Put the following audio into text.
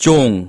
中